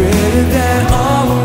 greater than all.